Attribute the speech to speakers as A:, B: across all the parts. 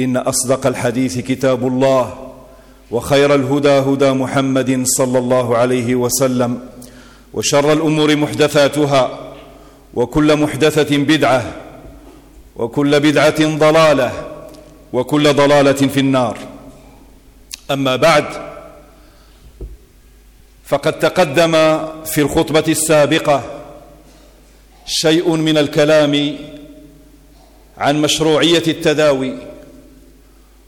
A: إن أصدق الحديث كتاب الله وخير الهدى هدى محمد صلى الله عليه وسلم وشر الأمور محدثاتها وكل محدثة بدعة وكل بدعة ضلالة وكل ضلالة في النار. أما بعد فقد تقدم في الخطبة السابقة شيء من الكلام عن مشروعية التداوي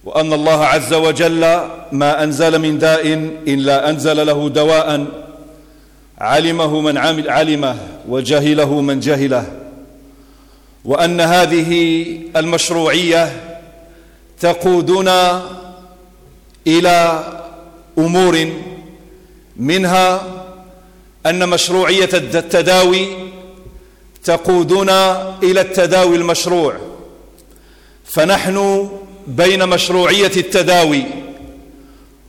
A: وأن الله عز وجل ما أنزل من داء إلا أنزل له دواء علمه من علمه وجهله من جهله. وأن هذه المشروعية تقودنا إلى أمور منها أن مشروعية التداوي تقودنا إلى التداوي المشروع. فنحن بين مشروعية التداوي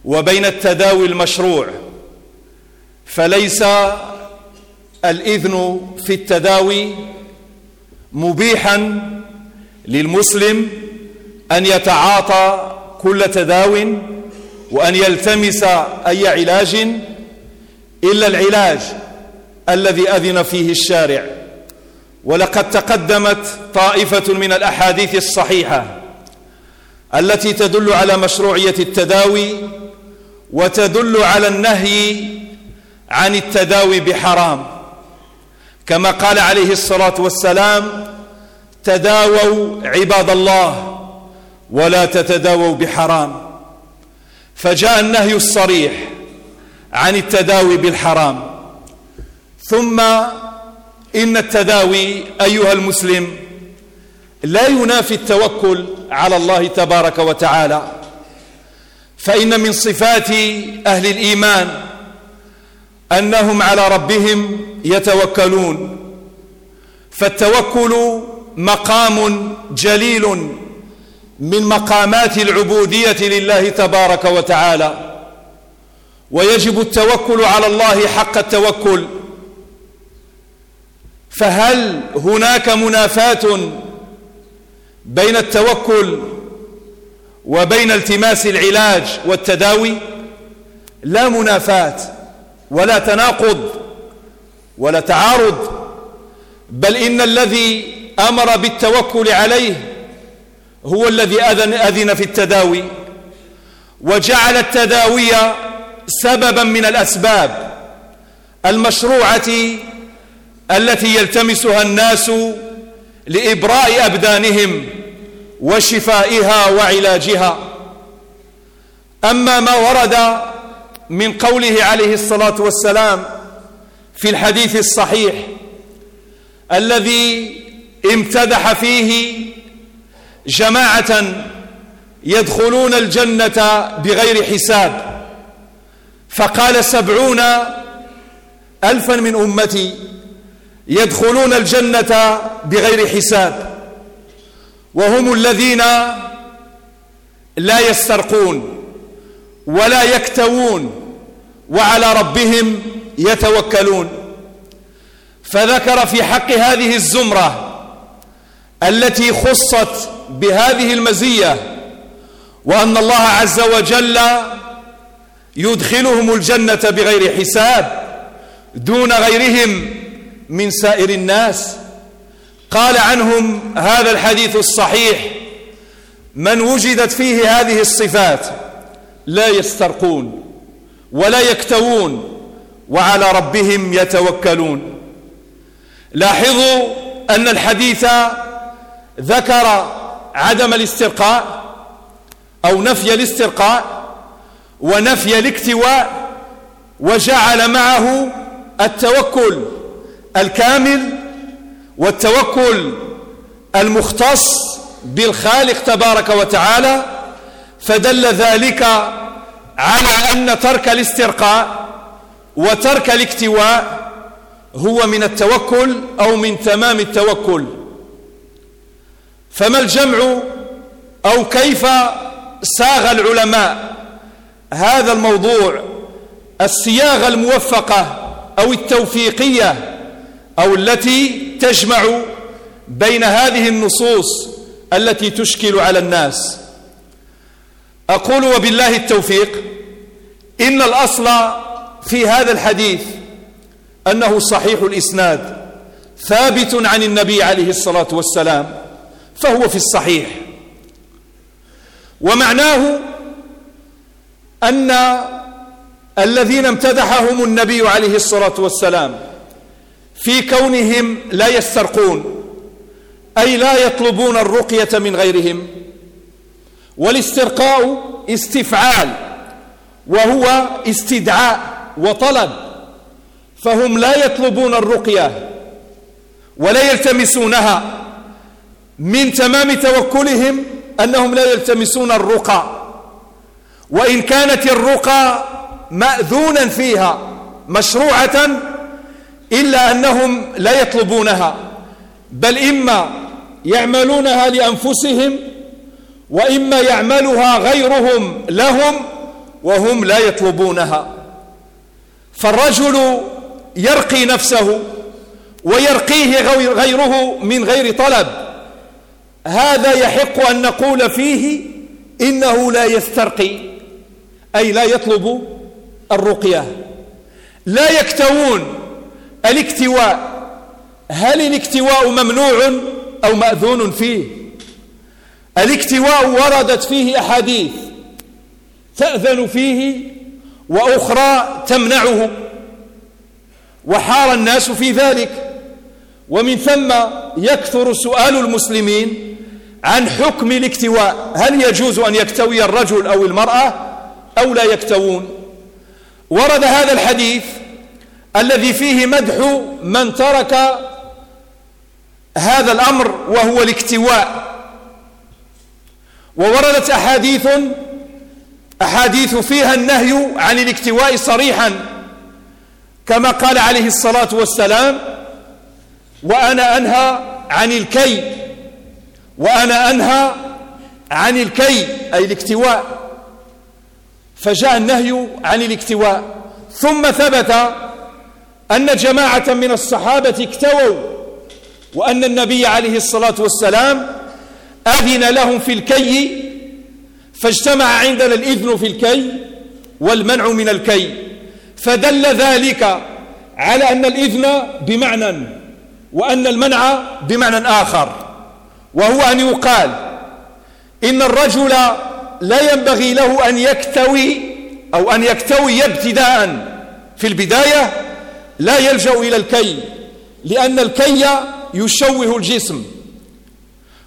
A: وبين التداوي المشروع فليس الإذن في التداوي مبيحا للمسلم أن يتعاطى كل تداو وأن يلتمس أي علاج إلا العلاج الذي أذن فيه الشارع. ولقد تقدمت طائفة من الأحاديث الصحيحة التي تدل على مشروعية التداوي وتدل على النهي عن التداوي بحرام. كما قال عليه الصلاة والسلام تداووا عباد الله ولا تتداووا بحرام. فجاء النهي الصريح عن التداوي بالحرام. ثم إن التداوي أيها المسلم لا ينافي التوكل على الله تبارك وتعالى. فإن من صفات أهل الإيمان أنهم على ربهم يتوكلون. فالتوكل مقام جليل من مقامات العبودية لله تبارك وتعالى. ويجب التوكل على الله حق التوكل. فهل هناك منافاة بين التوكل وبين التماس العلاج والتداوي لا منافاة ولا تناقض ولا تعارض بل إن الذي أمر بالتوكل عليه هو الذي اذن أذن في التداوي وجعل التداوي سببا من الأسباب المشروعة التي يلتمسها الناس لإبراء أبدانهم وشفائها وعلاجها. أما ما ورد من قوله عليه الصلاة والسلام في الحديث الصحيح الذي امتدح فيه جماعة يدخلون الجنة بغير حساب فقال سبعون الفا من أمتي. يدخلون الجنة بغير حساب. وهم الذين لا يسترقون ولا يكتوون وعلى ربهم يتوكلون. فذكر في حق هذه الزمرة التي خصت بهذه المزية وأن الله عز وجل يدخلهم الجنة بغير حساب دون غيرهم من سائر الناس. قال عنهم هذا الحديث الصحيح من وجدت فيه هذه الصفات لا يسترقون ولا يكتوون وعلى ربهم يتوكلون. لاحظوا أن الحديث ذكر عدم الاسترقاء أو نفي الاسترقاء ونفي الاكتواء وجعل معه التوكل. الكامل والتوكل المختص بالخالق تبارك وتعالى فدل ذلك على أن ترك الاسترقاء وترك الاكتواء هو من التوكل أو من تمام التوكل. فما الجمع أو كيف ساغ العلماء هذا الموضوع؟ الصياغة الموفقة أو التوفيقية أو التي تجمع بين هذه النصوص التي تشكل على الناس. أقول وبالله التوفيق إن الأصل في هذا الحديث أنه صحيح الإسناد ثابت عن النبي عليه الصلاة والسلام فهو في الصحيح. ومعناه أن الذين امتدحهم النبي عليه الصلاة والسلام في كونهم لا يسترقون أي لا يطلبون الرقية من غيرهم. والاسترقاء استفعال وهو استدعاء وطلب فهم لا يطلبون الرقية ولا يلتمسونها من تمام توكلهم أنهم لا يلتمسون الرقى. وإن كانت الرقى مأذونا فيها مشروعة إلا أنهم لا يطلبونها بل إما يعملونها لأنفسهم وإما يعملها غيرهم لهم وهم لا يطلبونها. فالرجل يرقي نفسه ويرقيه غيره من غير طلب. هذا يحق أن نقول فيه إنه لا يسترقي أي لا يطلب الرقية. لا يكتوون الاكتواء. هل الاكتواء ممنوع أو مأذون فيه؟ الاكتواء وردت فيه أحاديث تأذن فيه وأخرى تمنعه وحار الناس في ذلك. ومن ثم يكثر سؤال المسلمين عن حكم الاكتواء. هل يجوز أن يكتوي الرجل أو المرأة أو لا يكتوون؟ ورد هذا الحديث الذي فيه مدح من ترك هذا الأمر وهو الاكتواء. ووردت أحاديث أحاديث فيها النهي عن الاكتواء صريحا كما قال عليه الصلاة والسلام وأنا أنهى عن الكي وأنا أنهى عن الكي أي الاكتواء. فجاء النهي عن الاكتواء. ثم ثبت أن جماعة من الصحابة اكتووا وأن النبي عليه الصلاة والسلام أذن لهم في الكي فاجتمع عندنا الإذن في الكي والمنع من الكي. فدل ذلك على أن الإذن بمعنى وأن المنع بمعنى آخر وهو أن يقال إن الرجل لا ينبغي له أن يكتوي أو أن يكتوي ابتداء في البداية لا يلجأ إلى الكي لأن الكي يشوه الجسم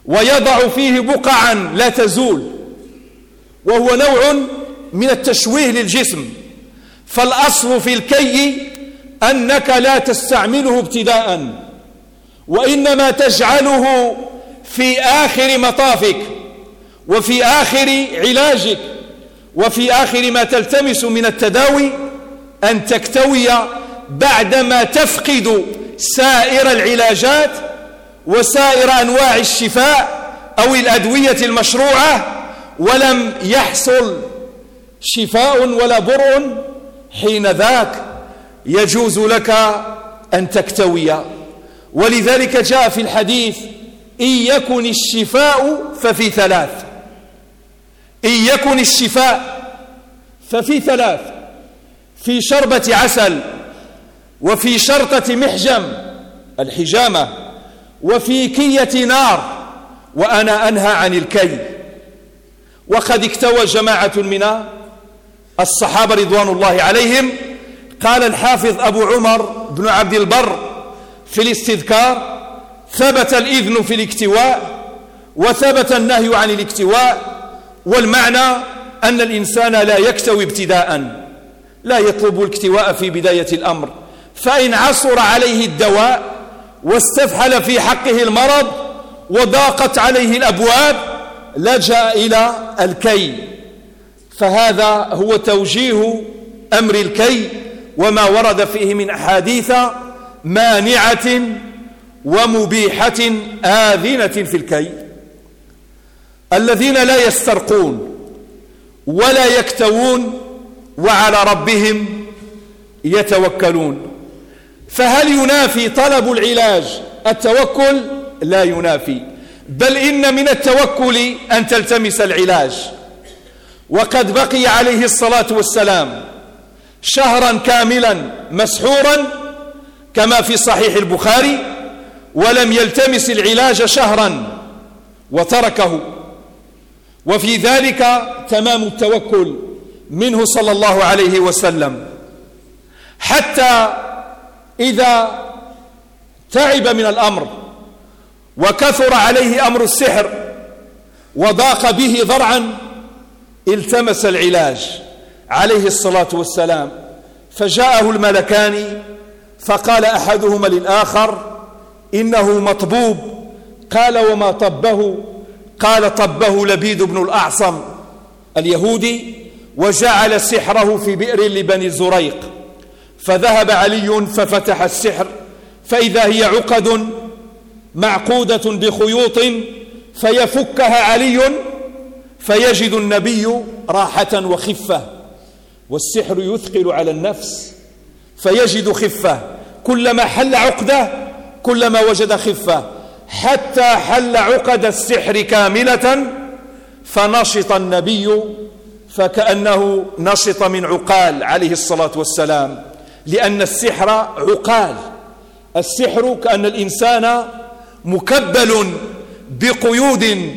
A: ويضع فيه بقعا لا تزول وهو نوع من التشويه للجسم. فالأصل في الكي أنك لا تستعمله ابتداء وإنما تجعله في آخر مطافك وفي آخر علاجك وفي آخر ما تلتمس من التداوي أن تكتوي بعدما تفقد سائر العلاجات وسائر أنواع الشفاء أو الأدوية المشروعة ولم يحصل شفاء ولا برء حين ذاك يجوز لك أن تكتوي. ولذلك جاء في الحديث إن يكن الشفاء ففي ثلاث. إن يكن الشفاء ففي ثلاث. في شربة عسل وفي شرطة محجم الحجامة وفي كية نار وأنا أنهى عن الكي. وقد اكتوى جماعة من الصحابة رضوان الله عليهم. قال الحافظ أبو عمر بن عبد البر في الاستذكار ثبت الإذن في الاكتواء وثبت النهي عن الاكتواء والمعنى أن الإنسان لا يكتوي ابتداء لا يطلب الاكتواء في بداية الأمر. فإن عصر عليه الدواء واستفحل في حقه المرض وضاقت عليه الأبواب لجأ إلى الكي. فهذا هو توجيه أمر الكي وما ورد فيه من أحاديث مانعة ومبيحة آذنة في الكي. الذين لا يسترقون ولا يكتوون وعلى ربهم يتوكلون. فهل ينافي طلب العلاج؟ التوكل لا ينافي. بل إن من التوكل أن تلتمس العلاج. وقد بقي عليه الصلاة والسلام شهرا كاملا مسحورا كما في صحيح البخاري ولم يلتمس العلاج شهرا وتركه. وفي ذلك تمام التوكل منه صلى الله عليه وسلم. حتى إذا تعب من الأمر وكثر عليه أمر السحر وضاق به ضرعا التمس العلاج عليه الصلاة والسلام. فجاءه الملكان فقال أحدهما للآخر إنه مطبوب. قال وما طبه؟ قال طبه لبيد بن الأعصم اليهودي وجعل سحره في بئر لبني زريق. فذهب علي ففتح السحر فإذا هي عقد معقودة بخيوط فيفكها علي فيجد النبي راحة وخفة والسحر يثقل على النفس فيجد خفة كلما حل عقده كلما وجد خفة حتى حل عقد السحر كاملة فنشط النبي فكأنه نشط من عقال عليه الصلاة والسلام. لأن السحر عقال. السحر كأن الإنسان مكبل بقيود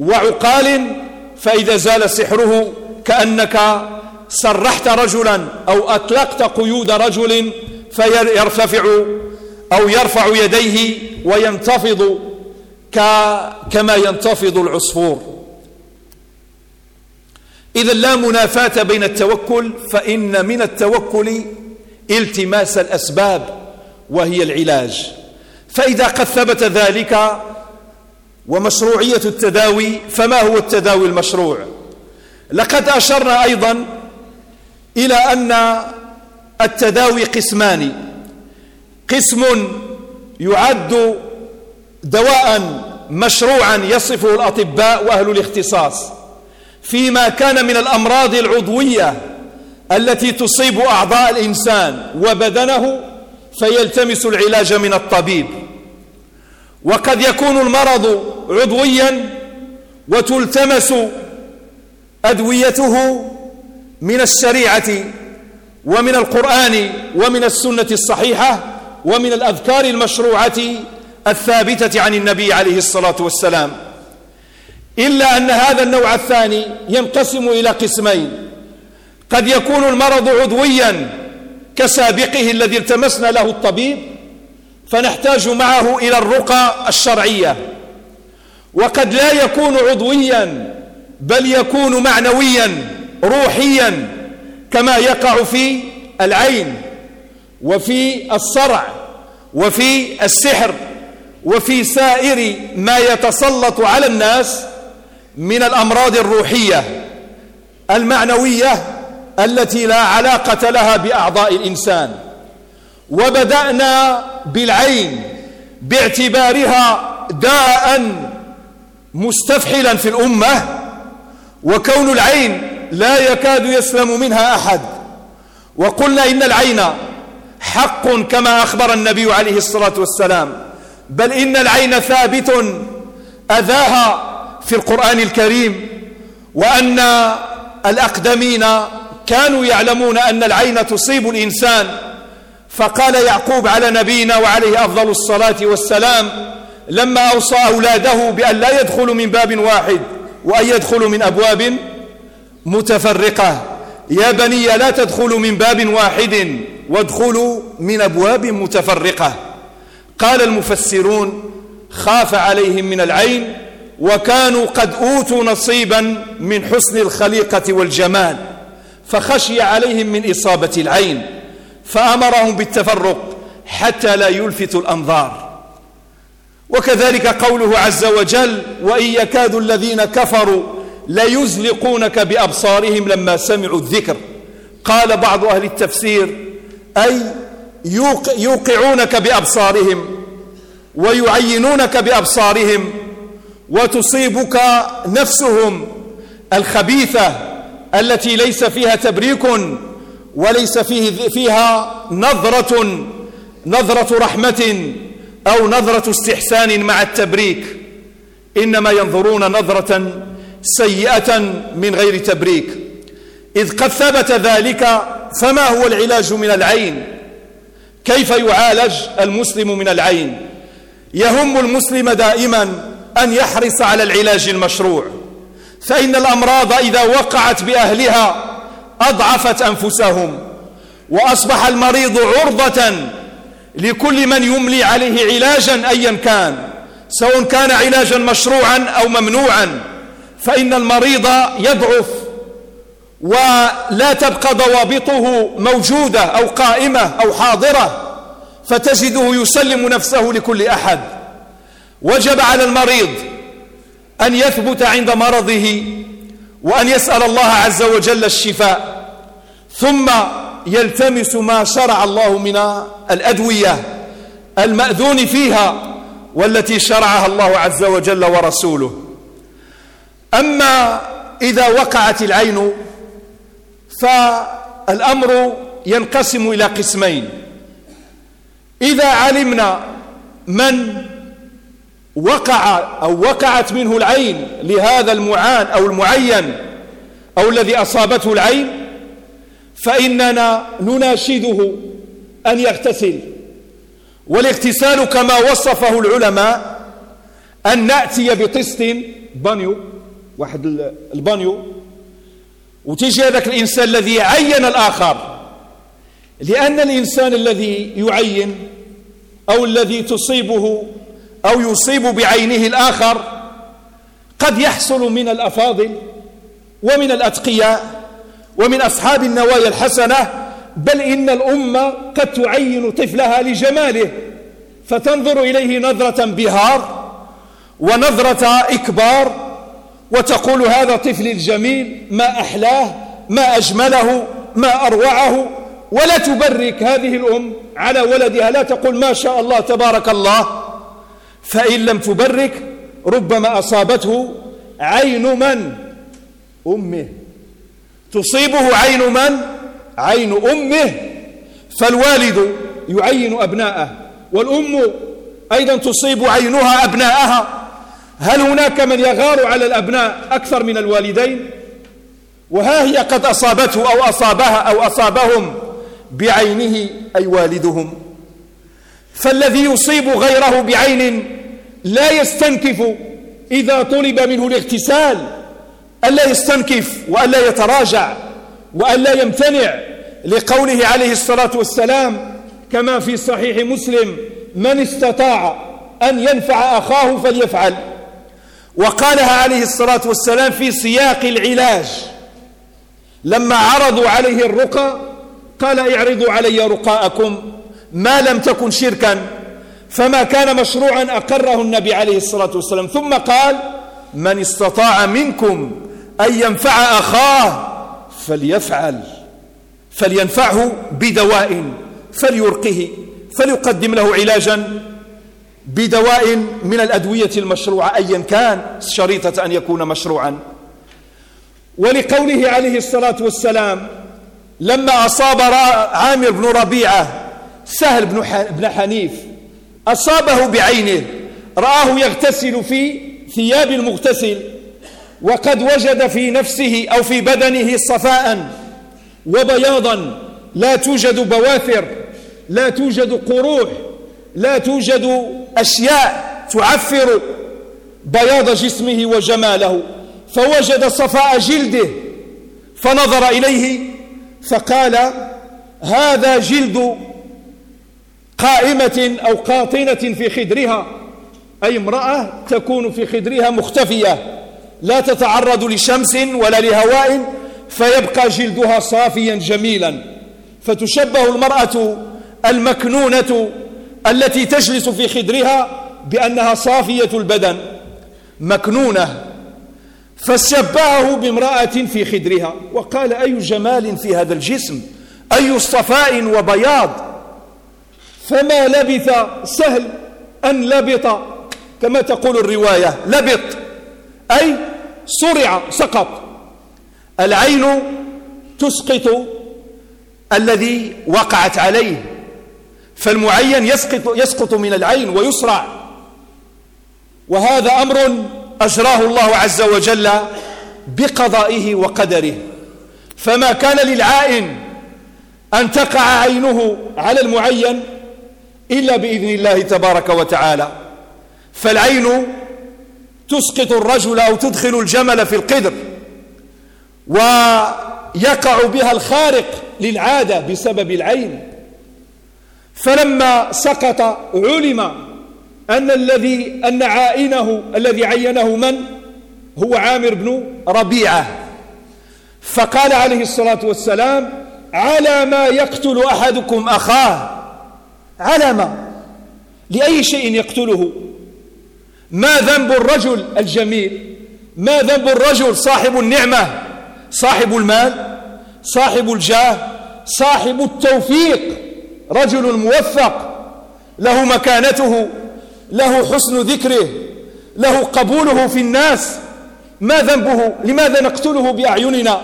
A: وعقال فإذا زال سحره كأنك سرحت رجلا أو أطلقت قيود رجل فيرتفع أو يرفع يديه وينتفض كما ينتفض العصفور. إذا لا منافاة بين التوكل فإن من التوكل التماس الأسباب وهي العلاج. فإذا قد ثبت ذلك ومشروعية التداوي فما هو التداوي المشروع؟ لقد أشرنا أيضا إلى أن التداوي قسمان. قسم يعد دواء مشروعا يصفه الأطباء وأهل الاختصاص. فيما كان من الأمراض العضوية التي تصيب أعضاء الإنسان وبدنه فيلتمس العلاج من الطبيب. وقد يكون المرض عضويا وتلتمس أدويته من الشريعة ومن القرآن ومن السنة الصحيحة ومن الأذكار المشروعة الثابتة عن النبي عليه الصلاة والسلام. إلا أن هذا النوع الثاني ينقسم إلى قسمين. قد يكون المرض عضويا كسابقه الذي التمسنا له الطبيب فنحتاج معه إلى الرقى الشرعية. وقد لا يكون عضويا بل يكون معنويا روحيا كما يقع في العين وفي الصرع وفي السحر وفي سائر ما يتسلط على الناس من الأمراض الروحية المعنوية التي لا علاقة لها بأعضاء الإنسان وبدأنا بالعين باعتبارها داء مستفحلا في الأمة وكون العين لا يكاد يسلم منها أحد. وقلنا إن العين حق كما أخبر النبي عليه الصلاة والسلام بل إن العين ثابت أذاها في القرآن الكريم وأن الأقدمين كانوا يعلمون أن العين تصيب الإنسان. فقال يعقوب على نبينا وعليه أفضل الصلاة والسلام لما أوصى أولاده بأن لا يدخلوا من باب واحد وأن يدخلوا من أبواب متفرقة. يا بني لا تدخلوا من باب واحد وادخلوا من أبواب متفرقة. قال المفسرون خاف عليهم من العين وكانوا قد أوتوا نصيبا من حسن الخليقة والجمال. فخشي عليهم من إصابة العين فأمرهم بالتفرق حتى لا يلفتوا الأنظار. وكذلك قوله عز وجل وإن يكاد الذين كفروا ليزلقونك بأبصارهم لما سمعوا الذكر قال بعض أهل التفسير أي يوقعونك بأبصارهم ويعينونك بأبصارهم وتصيبك نفسهم الخبيثة التي ليس فيها تبريك وليس فيه فيها نظرة نظرة رحمة أو نظرة استحسان مع التبريك. إنما ينظرون نظرة سيئة من غير تبريك. إذ قد ثبت ذلك فما هو العلاج من العين؟ كيف يعالج المسلم من العين؟ يهم المسلم دائما أن يحرص على العلاج المشروع. فإن الأمراض إذا وقعت بأهلها أضعفت أنفسهم وأصبح المريض عرضة لكل من يملي عليه علاجا أيا كان سواء كان علاجا مشروعا أو ممنوعا فإن المريض يضعف ولا تبقى ضوابطه موجودة أو قائمة أو حاضرة فتجده يسلم نفسه لكل أحد. وجب على المريض أن يثبت عند مرضه وأن يسأل الله عز وجل الشفاء ثم يلتمس ما شرع الله من الأدوية المأذون فيها والتي شرعها الله عز وجل ورسوله. أما إذا وقعت العين فالأمر ينقسم إلى قسمين. إذا علمنا من وقع أو وقعت منه العين لهذا المعان أو المعين أو الذي أصابته العين فإننا نناشده أن يغتسل. والاغتسال كما وصفه العلماء أن نأتي بطست بانيو واحد البانيو. وتيجي هذاك الإنسان الذي عين الآخر. لأن الإنسان الذي يعين أو الذي تصيبه أو يصيب بعينه الآخر قد يحصل من الأفاضل ومن الأتقياء ومن أصحاب النوايا الحسنة بل إن الأمة قد تعين طفلها لجماله فتنظر إليه نظرة انبهار ونظرة إكبار وتقول هذا طفل الجميل ما أحلاه ما أجمله ما أروعه ولا تبرك هذه الأم على ولدها لا تقول ما شاء الله تبارك الله. فإن لم تبرك ربما أصابته عين من؟ أمه. تصيبه عين من؟ عين أمه. فالوالد يعين أبناءه والأم أيضا تصيب عينها أبناءها. هل هناك من يغار على الأبناء أكثر من الوالدين؟ وها هي قد أصابته أو أصابها أو أصابهم بعينه أي والدهم؟ فالذي يصيب غيره بعين لا يستنكف إذا طلب منه الاغتسال ألا يستنكف وألا يتراجع وألا يمتنع لقوله عليه الصلاة والسلام كما في صحيح مسلم من استطاع أن ينفع أخاه فليفعل. وقالها عليه الصلاة والسلام في سياق العلاج. لما عرضوا عليه الرقى قال اعرضوا علي رقاءكم ما لم تكن شركا. فما كان مشروعا أقره النبي عليه الصلاة والسلام. ثم قال من استطاع منكم أن ينفع أخاه فليفعل فلينفعه بدواء فليرقه فليقدم له علاجا بدواء من الأدوية المشروعة أيا كان شريطة أن يكون مشروعا. ولقوله عليه الصلاة والسلام لما أصاب عامر بن ربيعة سهل بن حنيف أصابه بعينه رآه يغتسل في ثياب المغتسل وقد وجد في نفسه أو في بدنه صفاء وبياضا. لا توجد بواثر لا توجد قروح لا توجد أشياء تعفر بياض جسمه وجماله.
B: فوجد صفاء جلده فنظر إليه فقال هذا جلد قائمة أو قاطنة في خدرها. أي امرأة تكون في خدرها مختفية. لا تتعرض لشمس ولا لهواء فيبقى جلدها صافيا جميلا. فتشبه المرأة المكنونة التي تجلس في خدرها بأنها صافية البدن. مكنونة. فشبهه بامرأة في خدرها. وقال أي جمال في هذا الجسم؟ أي صفاء وبياض؟ فما لبث سهل أن لبط. كما تقول الرواية لبط. أي صرع سقط. العين تسقط الذي وقعت عليه. فالمعين يسقط, يسقط من العين ويسرع وهذا أمر أجراه الله عز وجل بقضائه وقدره. فما كان للعائن أن تقع عينه على المعين إلا بإذن الله تبارك وتعالى. فالعين تسقط الرجل أو تدخل الجمل في القدر ويقع بها الخارق للعادة بسبب العين. فلما سقط علم أن الذي أن عائنه الذي عينه من؟ هو عامر بن ربيعة. فقال عليه الصلاة والسلام على ما يقتل أحدكم أخاه على ما لأي شيء يقتله. ما ذنب الرجل الجميل؟ ما ذنب الرجل صاحب النعمة؟ صاحب المال؟ صاحب الجاه؟ صاحب التوفيق؟ رجل موفق له مكانته له حسن ذكره له قبوله في الناس. ما ذنبه؟ لماذا نقتله بأعيننا؟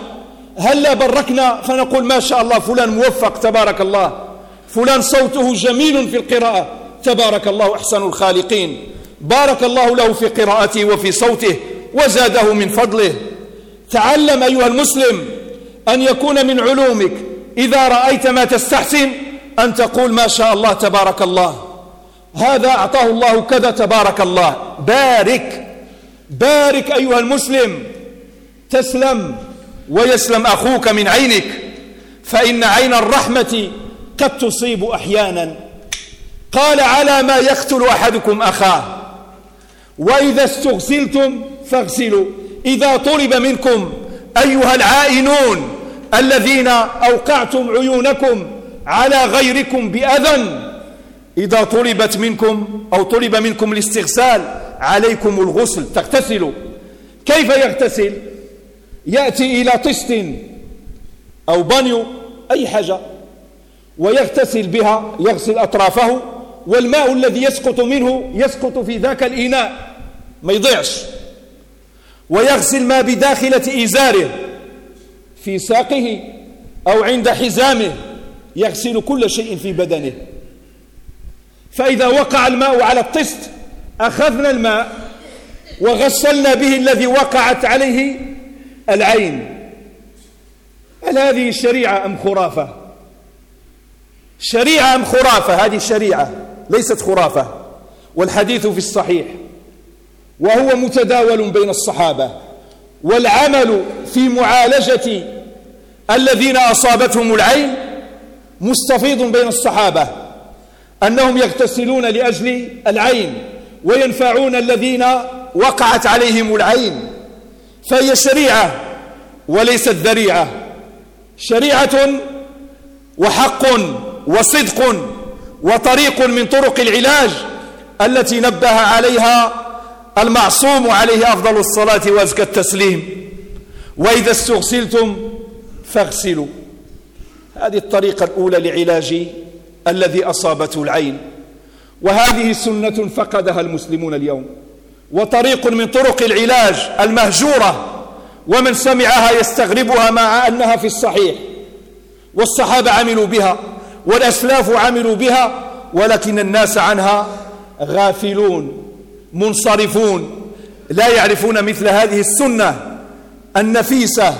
B: هلا بركنا فنقول ما شاء الله فلان موفق تبارك الله؟ فلان صوته جميل في القراءة. تبارك الله أحسن الخالقين. بارك الله له في قراءته وفي صوته وزاده من فضله. تعلم أيها المسلم أن يكون من علومك. إذا رأيت ما تستحسن أن تقول ما شاء الله تبارك الله. هذا أعطاه الله كذا تبارك الله. بارك. بارك أيها المسلم. تسلم ويسلم أخوك من عينك. فإن عين الرحمة قد تصيب أحيانا. قال على ما يقتل أحدكم أخاه. وإذا استغسلتم فاغسلوا. إذا طلب منكم أيها العائنون الذين أوقعتم عيونكم على غيركم بأذى إذا طلبت منكم أو طلب منكم الاستغسال عليكم الغسل. تغتسلوا. كيف يغتسل؟ يأتي إلى طست أو بانيو أي حاجة. ويغتسل بها يغسل أطرافه والماء الذي يسقط منه يسقط في ذاك الإناء ما يضيعش. ويغسل ما بداخلة إزاره في ساقه أو عند حزامه يغسل كل شيء في بدنه. فإذا وقع الماء على الطست أخذنا الماء وغسلنا به الذي وقعت عليه العين. هل هذه الشريعة أم خرافة؟ شريعة أم خرافة؟ هذه الشريعة ليست خرافة. والحديث في الصحيح وهو متداول بين الصحابة والعمل في معالجة الذين أصابتهم العين مستفيض بين الصحابة أنهم يغتسلون لأجل العين وينفعون الذين وقعت عليهم العين. فهي شريعة وليست ذريعة. شريعة وحق وصدق وطريق من طرق العلاج التي نبه عليها المعصوم عليه أفضل الصلاة وأزكى التسليم. وإذا استغسلتم فاغسلوا. هذه الطريقة الأولى لعلاج الذي أصابته العين. وهذه سنة فقدها المسلمون اليوم. وطريق من طرق العلاج المهجورة ومن سمعها يستغربها مع أنها في الصحيح. والصحابة عملوا بها. والأسلاف عملوا بها ولكن الناس عنها غافلون منصرفون لا يعرفون مثل هذه السنة النفيسة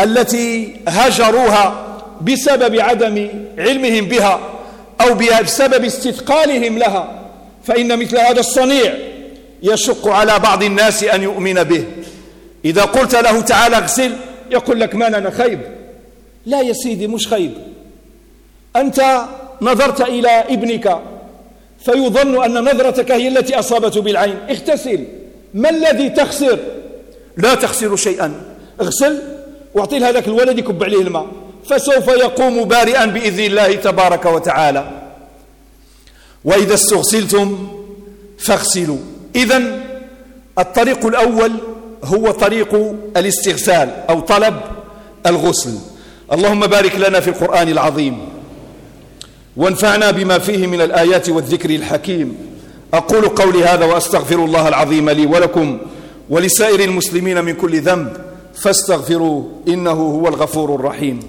B: التي هجروها بسبب عدم علمهم بها أو بسبب استثقالهم لها فإن مثل هذا الصنيع يشق على بعض الناس أن يؤمن به. إذا قلت له تعالى اغسل يقول لك ما أنا خيب. لا يا سيدي مش خيب. أنت نظرت إلى ابنك فيظن أن نظرتك هي التي أصابته بالعين. اغتسل. ما الذي تخسر؟ لا تخسر شيئا. اغسل واعطي لهذاك الولد يكب عليه الماء. فسوف يقوم بارئا بإذن الله تبارك وتعالى. وإذا استغسلتم فاغسلوا. إذا الطريق الأول هو طريق الاستغسال أو طلب الغسل. اللهم بارك لنا في القرآن العظيم. وانفعنا بما فيه من الآيات والذكر الحكيم. أقول قولي هذا وأستغفر الله العظيم لي ولكم ولسائر المسلمين من كل ذنب. فاستغفروا إنه هو الغفور الرحيم.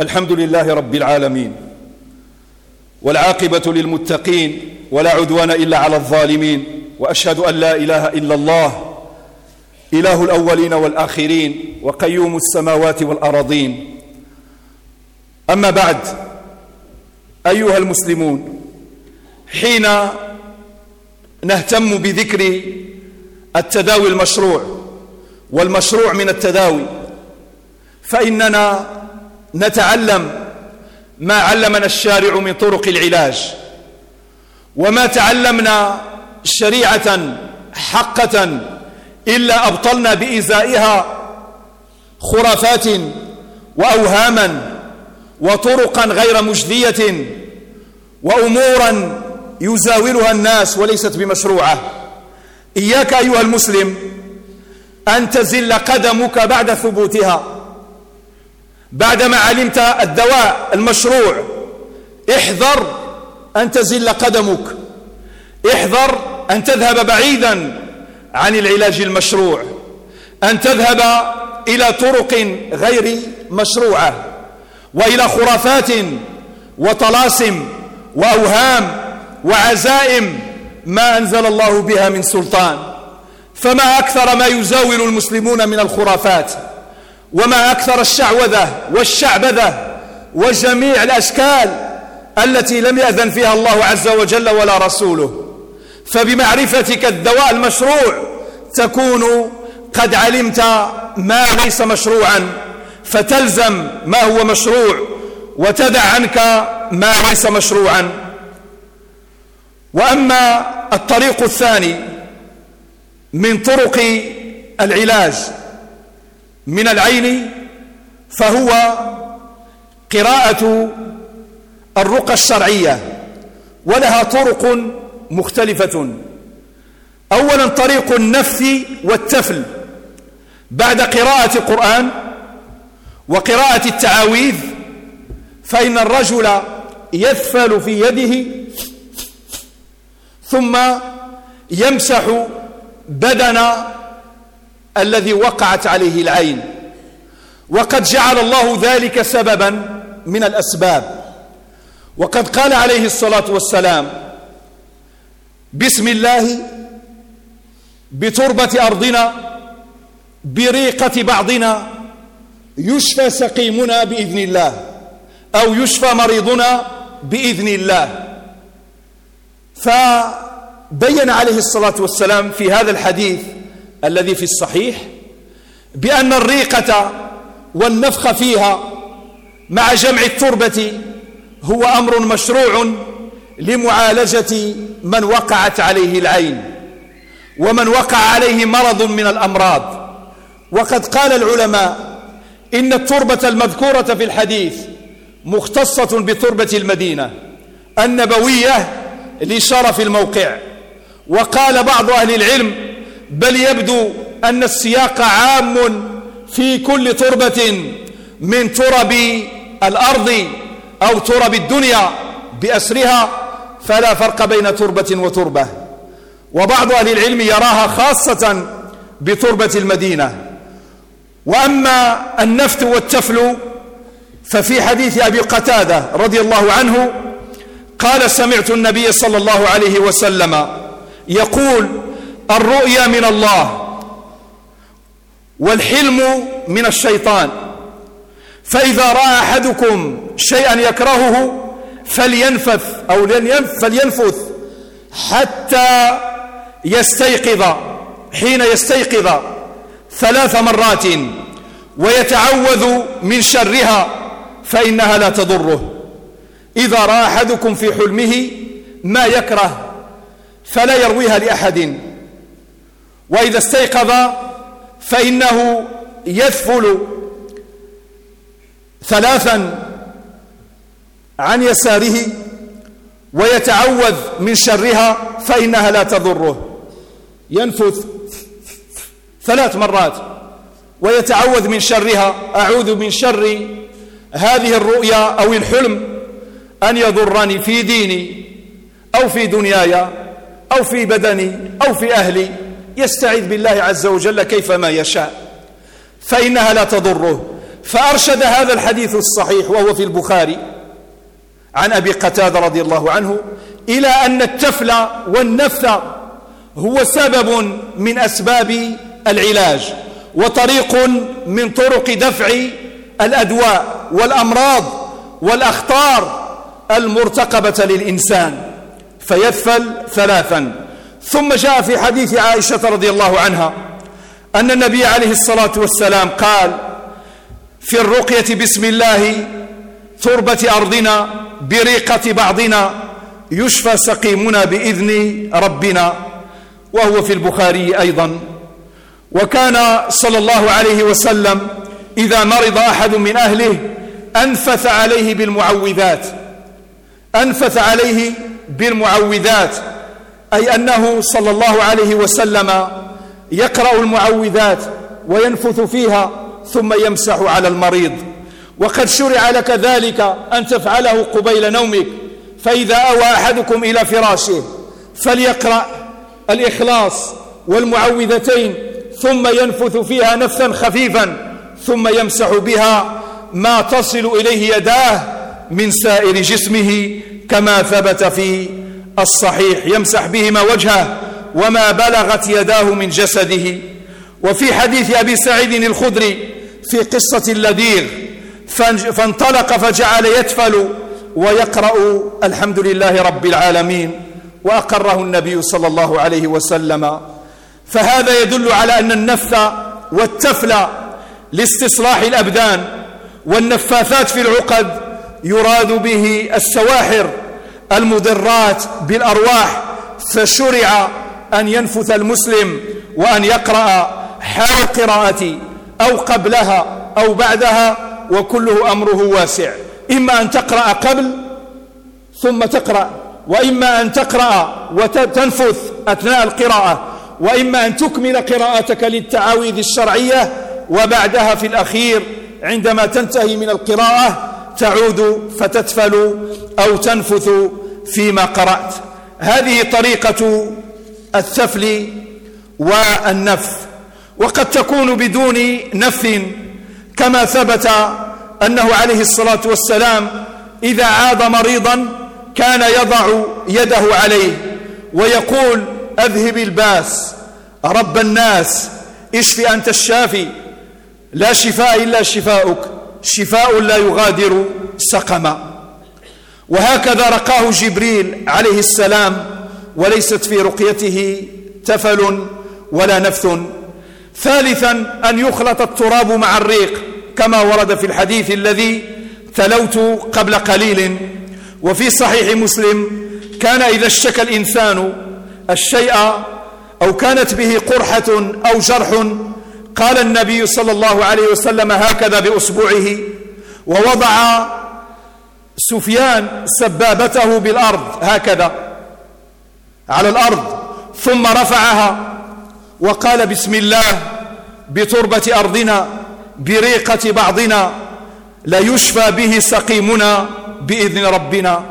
B: الحمد لله رب العالمين والعاقبة للمتقين ولا عدوان إلا على الظالمين وأشهد أن لا إله إلا الله إله الأولين والآخرين وقيوم السماوات والأراضين. أما بعد أيها المسلمون حين نهتم بذكر التداوي المشروع والمشروع من التداوي فإننا نتعلم ما علمنا الشارع من طرق العلاج وما تعلمنا شريعة حقة إلا أبطلنا بإزائها خرافات وأوهاما وطرقا غير مجدية وأمورا يزاولها الناس وليست بمشروعة. إياك أيها المسلم أن تزل قدمك بعد ثبوتها. بعدما علمت الدواء المشروع احذر أن تزل قدمك. احذر أن تذهب بعيدا عن العلاج المشروع أن تذهب إلى طرق غير مشروعة وإلى خرافات وطلاسم وأوهام وعزائم ما أنزل الله بها من سلطان. فما أكثر ما يزاول المسلمون من الخرافات وما أكثر الشعوذة والشعبذة وجميع الأشكال التي لم يأذن فيها الله عز وجل ولا رسوله. فبمعرفتك الدواء المشروع تكون قد علمت ما ليس مشروعا فتلزم ما هو مشروع وتدع عنك ما ليس مشروعا. وأما الطريق الثاني من طرق العلاج من العين فهو قراءة الرقى الشرعية ولها طرق مختلفة أولا طريق النفث والتفل. بعد قراءة القرآن وقراءة التعاويذ فإن الرجل يثفل في يده ثم يمسح بدن الذي وقعت عليه العين. وقد جعل الله ذلك سببا من الأسباب. وقد قال عليه الصلاة والسلام بسم الله بتربة أرضنا بريقة بعضنا يشفى سقيمنا بإذن الله أو يشفى مريضنا بإذن الله. فبين عليه الصلاة والسلام في هذا الحديث الذي في الصحيح بأن الريقة والنفخ فيها مع جمع التربة هو أمر مشروع لمعالجة من وقعت عليه العين ومن وقع عليه مرض من الأمراض. وقد قال العلماء إن التربة المذكورة في الحديث مختصة بتربة المدينة النبوية لشرف الموقع. وقال بعض أهل العلم بل يبدو أن السياق عام في كل تربة من ترب الأرض أو ترب الدنيا بأسرها فلا فرق بين تربة وتربة. وبعض أهل العلم يراها خاصة بتربة المدينة. وأما النفت والتفل ففي حديث أبي قتادة رضي الله عنه قال سمعت النبي صلى الله عليه وسلم يقول الرؤيا من الله والحلم من الشيطان. فإذا رأى أحدكم شيئا يكرهه فلينفث أو فلينفث حتى يستيقظ حين يستيقظ ثلاث مرات ويتعوذ من شرها فإنها لا تضره. إذا رأى أحدكم في حلمه ما يكره فلا يرويها لأحد. وإذا استيقظ فإنه يثفل ثلاثا عن يساره ويتعوذ من شرها فإنها لا تضره. ينفث ثلاث مرات ويتعوذ من شرها. أعوذ من شر هذه الرؤيا أو الحلم أن يضرني في ديني أو في دنياي أو في بدني أو في أهلي. يستعيذ بالله عز وجل كيفما يشاء. فإنها لا تضره. فأرشد هذا الحديث الصحيح وهو في البخاري. عن أبي قتادة رضي الله عنه إلى أن التفل والنفث هو سبب من أسباب العلاج وطريق من طرق دفع الأدواء والأمراض والأخطار المرتقبة للإنسان. فيثفل ثلاثا. ثم جاء في حديث عائشة رضي الله عنها أن النبي عليه الصلاة والسلام قال في الرقية بسم الله تربة أرضنا بريقة بعضنا يشفى سقيمنا بإذن ربنا وهو في البخاري أيضا. وكان صلى الله عليه وسلم إذا مرض أحد من أهله أنفث عليه بالمعوذات أنفث عليه بالمعوذات أي أنه صلى الله عليه وسلم يقرأ المعوذات وينفث فيها ثم يمسح على المريض. وقد شرع لك ذلك أن تفعله قبيل نومك فإذا أوى أحدكم إلى فراشه فليقرأ الإخلاص والمعوذتين ثم ينفث فيها نفثا خفيفا ثم يمسح بها ما تصل إليه يداه من سائر جسمه كما ثبت في الصحيح. يمسح بهما وجهه وما بلغت يداه من جسده. وفي حديث أبي سعيد الخدري في قصة اللذيغ فانطلق فجعل يتفل ويقرأ الحمد لله رب العالمين وأقره النبي صلى الله عليه وسلم. فهذا يدل على أن النفث والتفل لاستصلاح الأبدان والنفاثات في العقد يراد به السواحر المضرات بالأرواح فشرع أن ينفث المسلم وأن يقرأ حال القراءة أو قبلها أو بعدها. وكله أمره واسع. إما أن تقرأ قبل ثم تقرأ. وإما أن تقرأ وتنفث أثناء القراءة. وإما أن تكمل قراءتك للتعاويذ الشرعية. وبعدها في الأخير عندما تنتهي من القراءة تعود فتتفل أو تنفث فيما قرأت. هذه طريقة الثفل والنفث. وقد تكون بدون نفث كما ثبت أنه عليه الصلاة والسلام إذا عاد مريضا كان يضع يده عليه ويقول أذهب الباس رب الناس اشف أنت الشافي لا شفاء إلا شفاؤك شفاء لا يغادر سقما. وهكذا رقاه جبريل عليه السلام وليست في رقيته تفل ولا نفث. ثالثا أن يخلط التراب مع الريق. كما ورد في الحديث الذي تلوت قبل قليل. وفي صحيح مسلم كان إذا اشتكى الإنسان الشيء أو كانت به قرحة أو جرح قال النبي صلى الله عليه وسلم هكذا بأصبعه ووضع سفيان سبابته بالأرض هكذا على الأرض ثم رفعها وقال بسم الله بتربة أرضنا. بريقة بعضنا لا يشفى به سقيمنا بإذن ربنا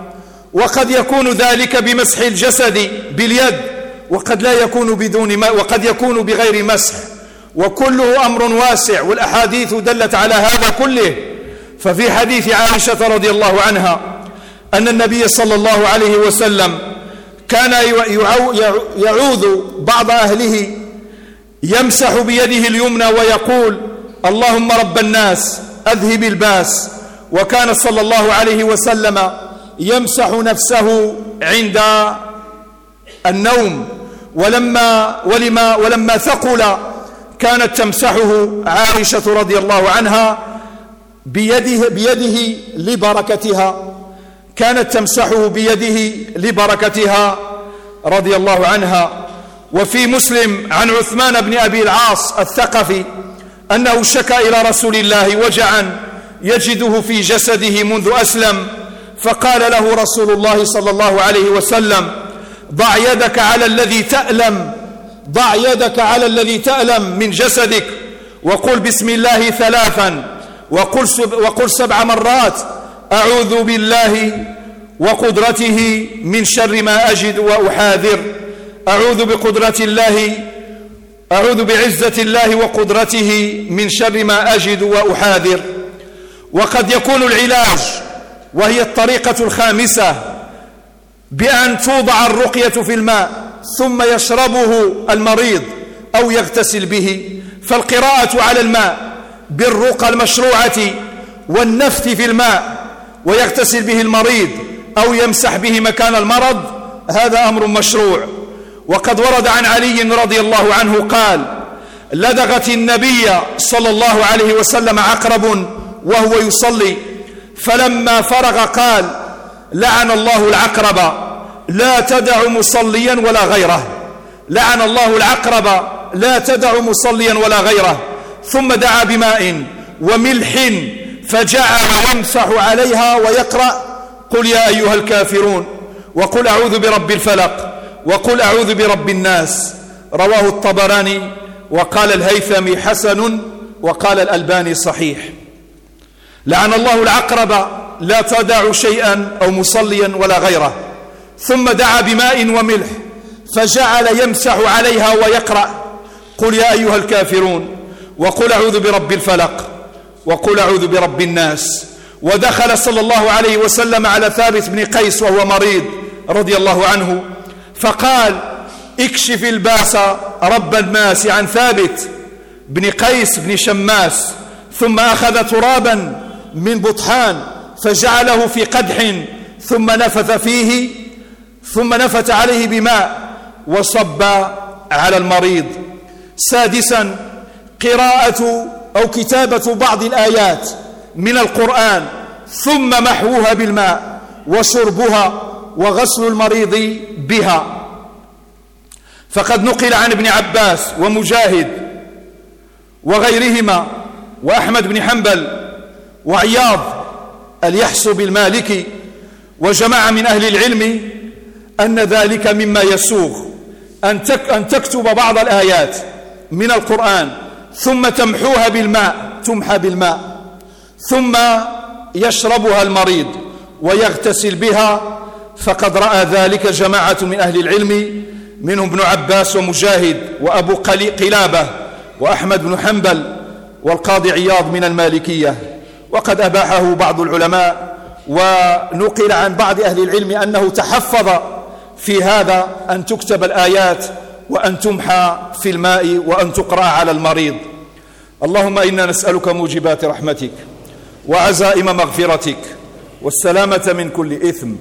B: وقد يكون ذلك بمسح الجسد باليد وقد لا يكون بدون ما وقد يكون بغير مسح وكله أمر واسع والأحاديث دلت على هذا كله ففي حديث عائشة رضي الله عنها أن النبي صلى الله عليه وسلم كان يعوذ بعض أهله يمسح بيده اليمنى ويقول اللهم رب الناس أذهب الباس. وكان صلى الله عليه وسلم يمسح نفسه عند النوم. ولما ولما ولما ثقل كانت تمسحه عائشة رضي الله عنها بيده بيده لبركتها. كانت تمسحه بيده لبركتها رضي الله عنها. وفي مسلم عن عثمان بن أبي العاص الثقفي أنه شكى إلى رسول الله وجعا يجده في جسده منذ أسلم فقال له رسول الله صلى الله عليه وسلم ضع يدك على الذي تألم ضع يدك على الذي تألم من جسدك وقل بسم الله ثلاثا وقل, وقل سبع مرات أعوذ بالله وقدرته من شر ما أجد وأحاذر أعوذ بقدرة الله أعوذ بعزة الله وقدرته من شر ما أجد وأحاذر. وقد يكون العلاج وهي الطريقة الخامسة بأن توضع الرقية في الماء ثم يشربه المريض أو يغتسل به. فالقراءة على الماء بالرقى المشروعة والنفث في الماء ويغتسل به المريض أو يمسح به مكان المرض هذا أمر مشروع. وقد ورد عن علي رضي الله عنه قال لدغت النبي صلى الله عليه وسلم عقرب وهو يصلي فلما فرغ قال لعن الله العقرب لا تدع مصليا ولا غيره لعن الله العقرب لا تدع مصليا ولا غيره ثم دعا بماء وملح فجعل يمسح عليها ويقرأ قل يا أيها الكافرون وقل أعوذ برب الفلق وقل أعوذ برب الناس. رواه الطبراني وقال الهيثمي حسن وقال الألباني صحيح. لعن الله العقرب لا تدع شيئا أو مصليا ولا غيره ثم دعا بماء وملح فجعل يمسح عليها ويقرأ. قل يا أيها الكافرون وقل أعوذ برب الفلق وقل أعوذ برب الناس. ودخل صلى الله عليه وسلم على ثابت بن قيس وهو مريض رضي الله عنه فقال اكشف الباس رب الماس عن ثابت بن قيس بن شماس ثم أخذ ترابا من بطحان فجعله في قدح ثم نفث فيه ثم نفث عليه بماء وصب على المريض. سادسا قراءة أو كتابة بعض الآيات من القرآن ثم محوها بالماء وشربها وغسل المريض بها. فقد نقل عن ابن عباس ومجاهد وغيرهما وأحمد بن حنبل وعياض اليحسب المالكي وجماعة من أهل العلم أن ذلك مما يسوغ أن, أن تكتب بعض الآيات من القرآن ثم تمحوها بالماء تمحى بالماء ثم يشربها المريض ويغتسل بها فقد رأى ذلك جماعة من أهل العلم منهم ابن عباس ومجاهد وأبو قلابة وأحمد بن حنبل والقاضي عياض من المالكية. وقد أباحه بعض العلماء ونقل عن بعض أهل العلم أنه تحفظ في هذا أن تكتب الآيات وأن تمحى في الماء وأن تقرأ على المريض. اللهم إنا نسألك موجبات رحمتك وعزائم مغفرتك والسلامة من كل إثم.